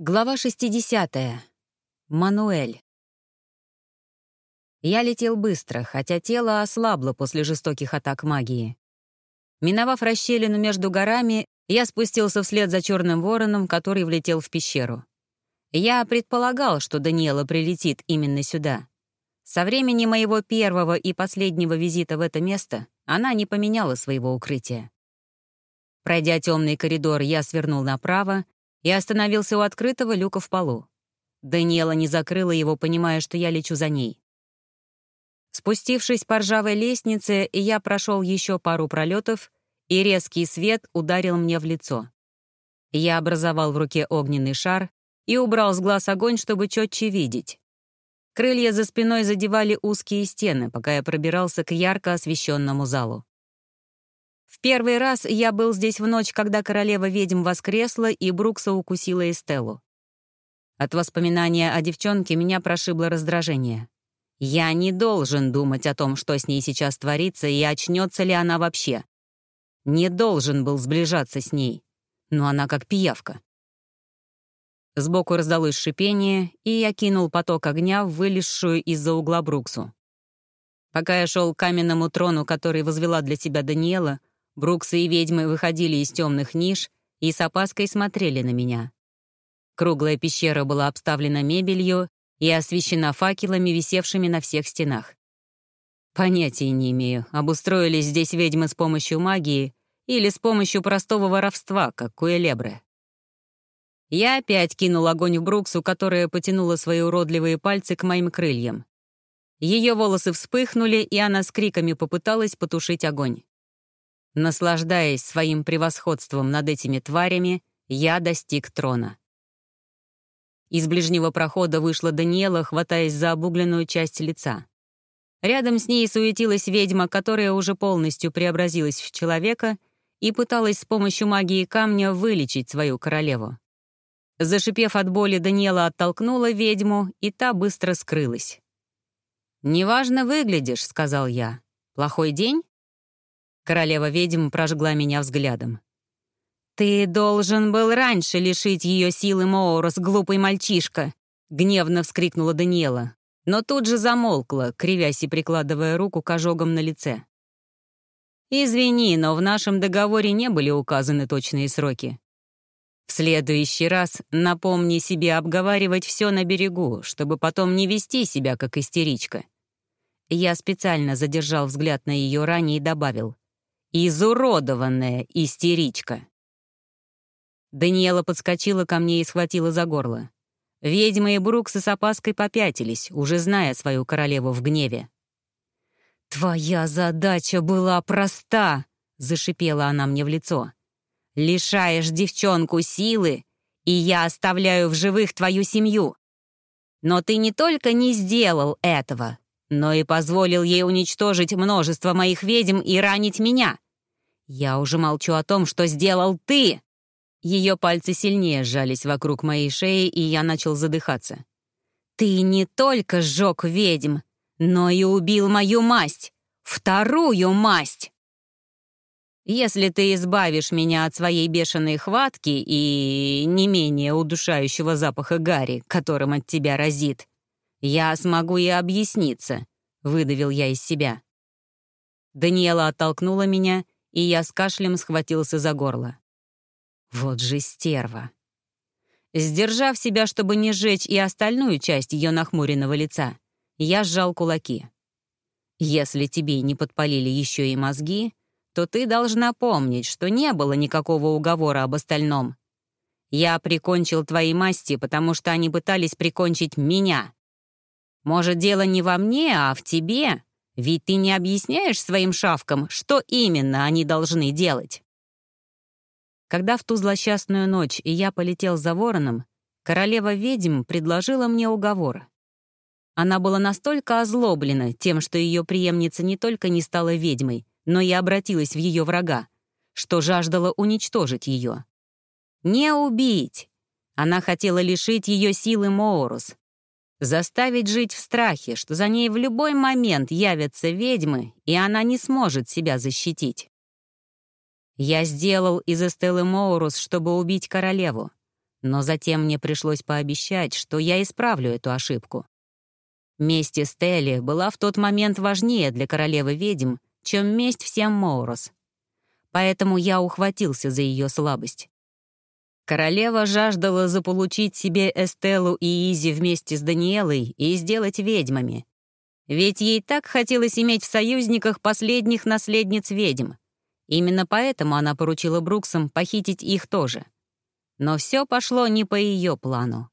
Глава 60. Мануэль. Я летел быстро, хотя тело ослабло после жестоких атак магии. Миновав расщелину между горами, я спустился вслед за черным вороном, который влетел в пещеру. Я предполагал, что Даниэла прилетит именно сюда. Со времени моего первого и последнего визита в это место она не поменяла своего укрытия. Пройдя темный коридор, я свернул направо и остановился у открытого люка в полу. Даниэла не закрыла его, понимая, что я лечу за ней. Спустившись по ржавой лестнице, я прошел еще пару пролетов, и резкий свет ударил мне в лицо. Я образовал в руке огненный шар и убрал с глаз огонь, чтобы четче видеть. Крылья за спиной задевали узкие стены, пока я пробирался к ярко освещенному залу. В первый раз я был здесь в ночь, когда королева-ведьм воскресла и Брукса укусила Эстеллу. От воспоминания о девчонке меня прошибло раздражение. Я не должен думать о том, что с ней сейчас творится и очнется ли она вообще. Не должен был сближаться с ней. Но она как пиявка. Сбоку раздалось шипение, и я кинул поток огня в вылезшую из-за угла Бруксу. Пока я шел к каменному трону, который возвела для себя Даниэла, Бруксы и ведьмы выходили из темных ниш и с опаской смотрели на меня. Круглая пещера была обставлена мебелью и освещена факелами, висевшими на всех стенах. Понятия не имею, обустроились здесь ведьмы с помощью магии или с помощью простого воровства, как Куэлебре. Я опять кинул огонь в Бруксу, которая потянула свои уродливые пальцы к моим крыльям. Ее волосы вспыхнули, и она с криками попыталась потушить огонь. Наслаждаясь своим превосходством над этими тварями, я достиг трона. Из ближнего прохода вышла Даниэла, хватаясь за обугленную часть лица. Рядом с ней суетилась ведьма, которая уже полностью преобразилась в человека и пыталась с помощью магии камня вылечить свою королеву. Зашипев от боли, Даниэла оттолкнула ведьму, и та быстро скрылась. «Неважно выглядишь», — сказал я. «Плохой день?» Королева ведьм прожгла меня взглядом. «Ты должен был раньше лишить ее силы Моорос, глупый мальчишка!» — гневно вскрикнула Даниэла, но тут же замолкла, кривясь и прикладывая руку к ожогам на лице. «Извини, но в нашем договоре не были указаны точные сроки. В следующий раз напомни себе обговаривать все на берегу, чтобы потом не вести себя как истеричка». Я специально задержал взгляд на ее ране и добавил. Изуродованная истеричка. Даниэла подскочила ко мне и схватила за горло. Ведьмы и Бруксы с опаской попятились, уже зная свою королеву в гневе. «Твоя задача была проста!» — зашипела она мне в лицо. «Лишаешь девчонку силы, и я оставляю в живых твою семью. Но ты не только не сделал этого, но и позволил ей уничтожить множество моих ведьм и ранить меня. «Я уже молчу о том, что сделал ты!» Ее пальцы сильнее сжались вокруг моей шеи, и я начал задыхаться. «Ты не только сжег ведьм, но и убил мою масть! Вторую масть!» «Если ты избавишь меня от своей бешеной хватки и не менее удушающего запаха гари, которым от тебя разит, я смогу и объясниться», — выдавил я из себя. Даниэла оттолкнула меня и я с кашлем схватился за горло. Вот же стерва. Сдержав себя, чтобы не сжечь и остальную часть ее нахмуренного лица, я сжал кулаки. «Если тебе не подпалили еще и мозги, то ты должна помнить, что не было никакого уговора об остальном. Я прикончил твои масти, потому что они пытались прикончить меня. Может, дело не во мне, а в тебе, ведь ты не объясняешь своим шавкам, что именно они должны делать. Когда в ту злосчастную ночь я полетел за вороном, королева-ведьм предложила мне уговор. Она была настолько озлоблена тем, что ее преемница не только не стала ведьмой, но и обратилась в ее врага, что жаждала уничтожить ее. Не убить! Она хотела лишить ее силы Моорус, Заставить жить в страхе, что за ней в любой момент явятся ведьмы, и она не сможет себя защитить. Я сделал из Эстеллы Моурус, чтобы убить королеву. Но затем мне пришлось пообещать, что я исправлю эту ошибку. Месть Эстели была в тот момент важнее для королевы-ведьм, чем месть всем Моурос. Поэтому я ухватился за ее слабость. Королева жаждала заполучить себе Эстеллу и Изи вместе с Даниэлой и сделать ведьмами. Ведь ей так хотелось иметь в союзниках последних наследниц ведьм. Именно поэтому она поручила Бруксам похитить их тоже. Но все пошло не по ее плану.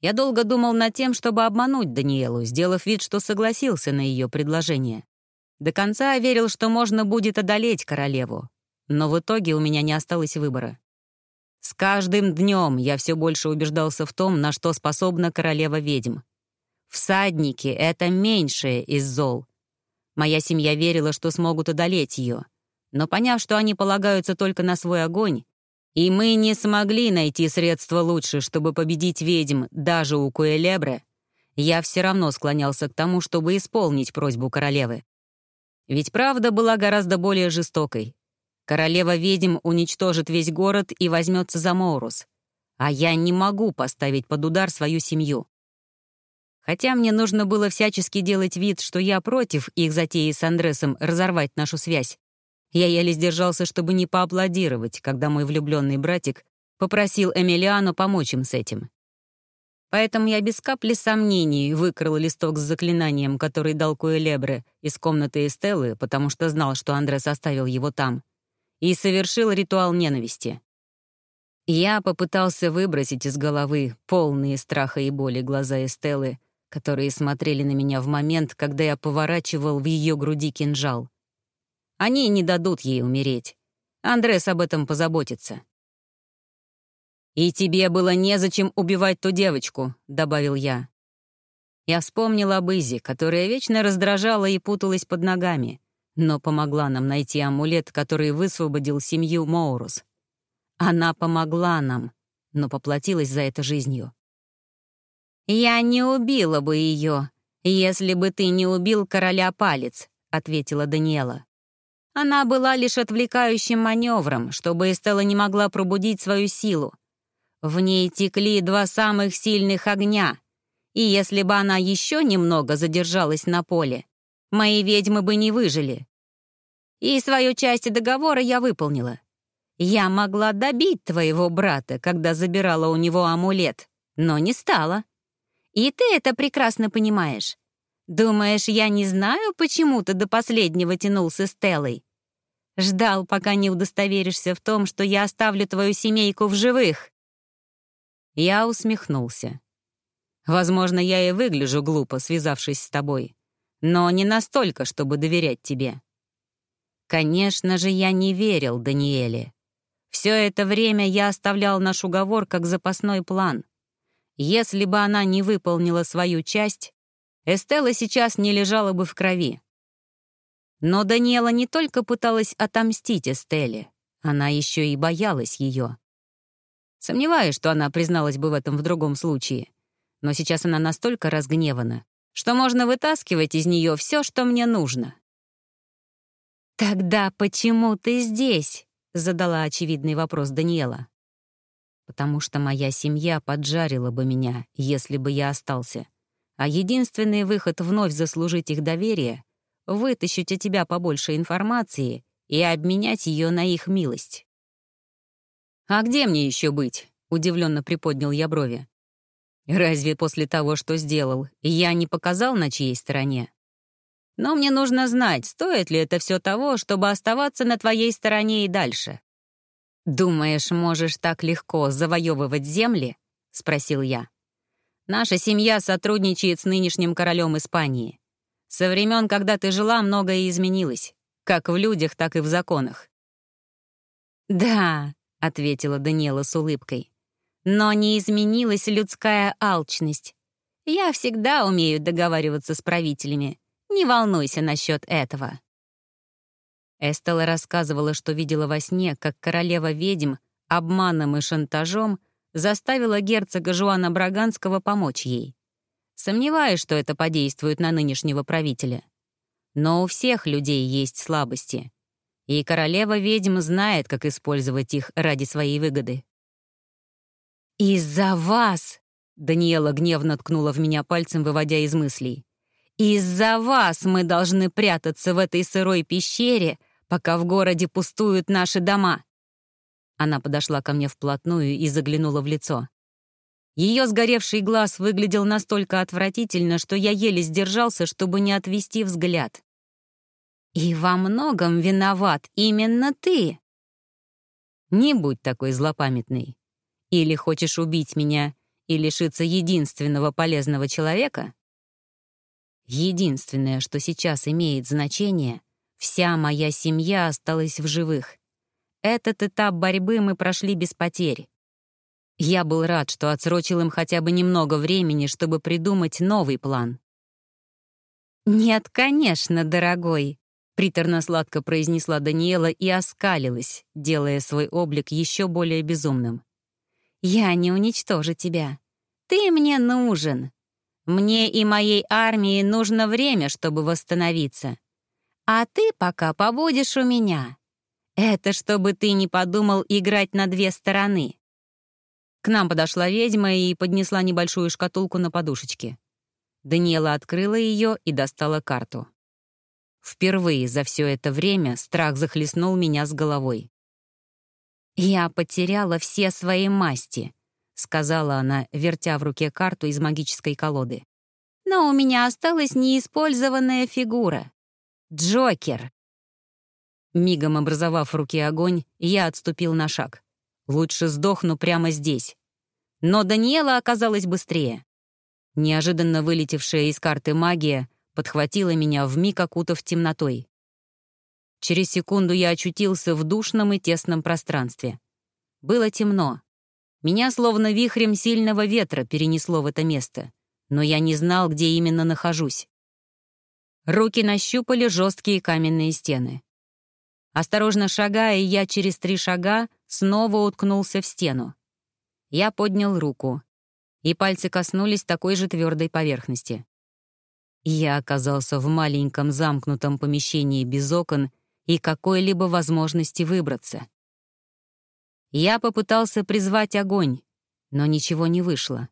Я долго думал над тем, чтобы обмануть Даниэлу, сделав вид, что согласился на ее предложение. До конца верил, что можно будет одолеть королеву. Но в итоге у меня не осталось выбора. С каждым днем я все больше убеждался в том, на что способна королева-ведьм. Всадники — это меньшее из зол. Моя семья верила, что смогут одолеть ее. Но поняв, что они полагаются только на свой огонь, и мы не смогли найти средства лучше, чтобы победить ведьм даже у Куэлебре, я все равно склонялся к тому, чтобы исполнить просьбу королевы. Ведь правда была гораздо более жестокой. Королева-ведьм уничтожит весь город и возьмется за Моурус. А я не могу поставить под удар свою семью. Хотя мне нужно было всячески делать вид, что я против их затеи с Андресом разорвать нашу связь. Я еле сдержался, чтобы не поаплодировать, когда мой влюбленный братик попросил Эмилиану помочь им с этим. Поэтому я без капли сомнений выкрал листок с заклинанием, который дал Куэлебре из комнаты Эстеллы, потому что знал, что Андрес оставил его там, и совершил ритуал ненависти. Я попытался выбросить из головы полные страха и боли глаза Эстеллы, которые смотрели на меня в момент, когда я поворачивал в ее груди кинжал. Они не дадут ей умереть. Андрес об этом позаботится. «И тебе было незачем убивать ту девочку», — добавил я. Я вспомнил об Изи, которая вечно раздражала и путалась под ногами, но помогла нам найти амулет, который высвободил семью Моурус. Она помогла нам, но поплатилась за это жизнью. «Я не убила бы ее, если бы ты не убил короля палец», — ответила Даниэла. Она была лишь отвлекающим маневром, чтобы Эстелла не могла пробудить свою силу. В ней текли два самых сильных огня, и если бы она еще немного задержалась на поле, мои ведьмы бы не выжили. И свою часть договора я выполнила. Я могла добить твоего брата, когда забирала у него амулет, но не стала. И ты это прекрасно понимаешь. Думаешь, я не знаю, почему ты до последнего тянул с Эстеллой? Ждал, пока не удостоверишься в том, что я оставлю твою семейку в живых. Я усмехнулся. Возможно, я и выгляжу глупо, связавшись с тобой, но не настолько, чтобы доверять тебе. Конечно же, я не верил Даниэле. Все это время я оставлял наш уговор как запасной план. Если бы она не выполнила свою часть, Эстелла сейчас не лежала бы в крови. Но Даниэла не только пыталась отомстить Эстелле, она еще и боялась ее. Сомневаюсь, что она призналась бы в этом в другом случае. Но сейчас она настолько разгневана, что можно вытаскивать из нее все, что мне нужно. «Тогда почему ты здесь?» — задала очевидный вопрос Даниэла потому что моя семья поджарила бы меня, если бы я остался. А единственный выход вновь заслужить их доверие — вытащить от тебя побольше информации и обменять ее на их милость. «А где мне еще быть?» — удивленно приподнял я брови. «Разве после того, что сделал, я не показал, на чьей стороне? Но мне нужно знать, стоит ли это все того, чтобы оставаться на твоей стороне и дальше». «Думаешь, можешь так легко завоевывать земли?» — спросил я. «Наша семья сотрудничает с нынешним королем Испании. Со времен, когда ты жила, многое изменилось, как в людях, так и в законах». «Да», — ответила Даниэла с улыбкой, «но не изменилась людская алчность. Я всегда умею договариваться с правителями. Не волнуйся насчет этого». Эстелла рассказывала, что видела во сне, как королева-ведьм обманом и шантажом заставила герцога Жуана Браганского помочь ей. Сомневаюсь, что это подействует на нынешнего правителя. Но у всех людей есть слабости. И королева-ведьм знает, как использовать их ради своей выгоды. «Из-за вас!» — Даниэла гневно ткнула в меня пальцем, выводя из мыслей. «Из-за вас мы должны прятаться в этой сырой пещере, пока в городе пустуют наши дома!» Она подошла ко мне вплотную и заглянула в лицо. Ее сгоревший глаз выглядел настолько отвратительно, что я еле сдержался, чтобы не отвести взгляд. «И во многом виноват именно ты!» «Не будь такой злопамятный. Или хочешь убить меня и лишиться единственного полезного человека?» Единственное, что сейчас имеет значение, вся моя семья осталась в живых. Этот этап борьбы мы прошли без потерь. Я был рад, что отсрочил им хотя бы немного времени, чтобы придумать новый план. «Нет, конечно, дорогой», — приторно-сладко произнесла Даниэла и оскалилась, делая свой облик еще более безумным. «Я не уничтожу тебя. Ты мне нужен. Мне и моей армии нужно время, чтобы восстановиться. А ты пока побудешь у меня. Это чтобы ты не подумал играть на две стороны. К нам подошла ведьма и поднесла небольшую шкатулку на подушечке. Даниэла открыла ее и достала карту. Впервые за все это время страх захлестнул меня с головой. «Я потеряла все свои масти», — сказала она, вертя в руке карту из магической колоды. «Но у меня осталась неиспользованная фигура. Джокер». Мигом образовав в руке огонь, я отступил на шаг. Лучше сдохну прямо здесь. Но Даниэла оказалась быстрее. Неожиданно вылетевшая из карты магия подхватила меня вмиг окутав темнотой. Через секунду я очутился в душном и тесном пространстве. Было темно. Меня словно вихрем сильного ветра перенесло в это место, но я не знал, где именно нахожусь. Руки нащупали жесткие каменные стены. Осторожно шагая, я через три шага снова уткнулся в стену. Я поднял руку, и пальцы коснулись такой же твердой поверхности. Я оказался в маленьком замкнутом помещении без окон и какой-либо возможности выбраться. Я попытался призвать огонь, но ничего не вышло.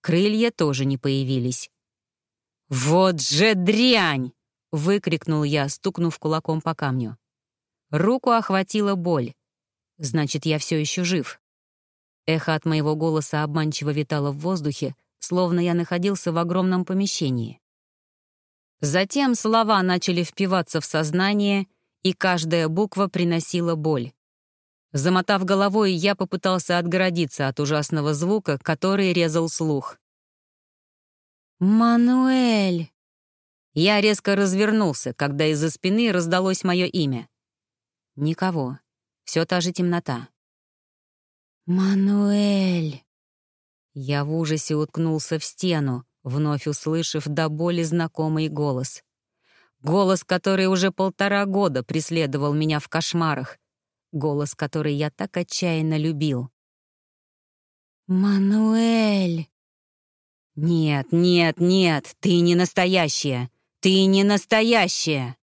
Крылья тоже не появились. «Вот же дрянь!» — выкрикнул я, стукнув кулаком по камню. Руку охватила боль. Значит, я все еще жив. Эхо от моего голоса обманчиво витало в воздухе, словно я находился в огромном помещении. Затем слова начали впиваться в сознание, и каждая буква приносила боль. Замотав головой, я попытался отгородиться от ужасного звука, который резал слух. «Мануэль!» Я резко развернулся, когда из-за спины раздалось мое имя. Никого. Все та же темнота. «Мануэль!» Я в ужасе уткнулся в стену, вновь услышав до боли знакомый голос. Голос, который уже полтора года преследовал меня в кошмарах. Голос, который я так отчаянно любил. «Мануэль!» «Нет, нет, нет, ты не настоящая! Ты не настоящая!»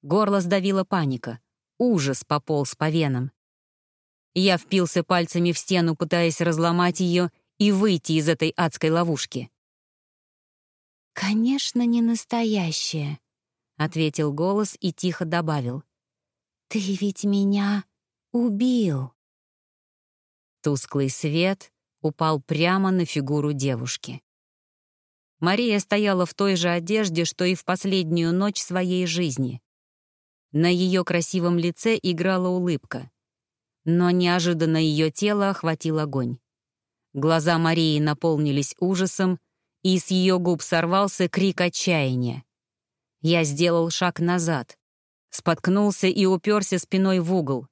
Горло сдавила паника. Ужас пополз по венам. Я впился пальцами в стену, пытаясь разломать ее и выйти из этой адской ловушки. «Конечно, не настоящее», — ответил голос и тихо добавил. «Ты ведь меня убил». Тусклый свет упал прямо на фигуру девушки. Мария стояла в той же одежде, что и в последнюю ночь своей жизни. На ее красивом лице играла улыбка. Но неожиданно ее тело охватил огонь. Глаза Марии наполнились ужасом, и с ее губ сорвался крик отчаяния. Я сделал шаг назад, споткнулся и уперся спиной в угол.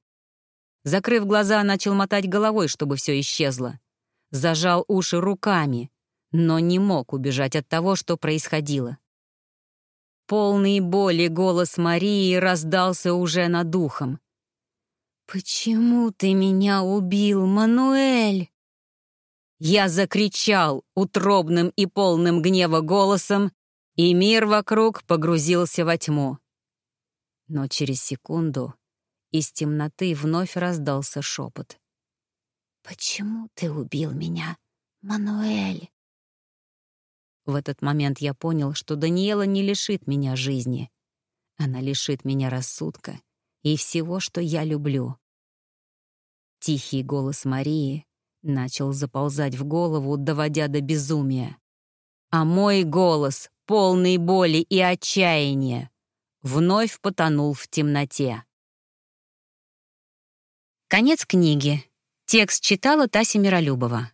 Закрыв глаза, начал мотать головой, чтобы все исчезло. Зажал уши руками, но не мог убежать от того, что происходило. Полный боли голос Марии раздался уже над духом. «Почему ты меня убил, Мануэль?» Я закричал утробным и полным гнева голосом, и мир вокруг погрузился во тьму. Но через секунду из темноты вновь раздался шепот. «Почему?» «Почему ты убил меня, Мануэль?» В этот момент я понял, что Даниэла не лишит меня жизни. Она лишит меня рассудка и всего, что я люблю. Тихий голос Марии начал заползать в голову, доводя до безумия. А мой голос, полный боли и отчаяния, вновь потонул в темноте. Конец книги. Текст читала Тася Миролюбова.